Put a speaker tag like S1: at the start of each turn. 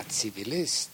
S1: ein Zivilist.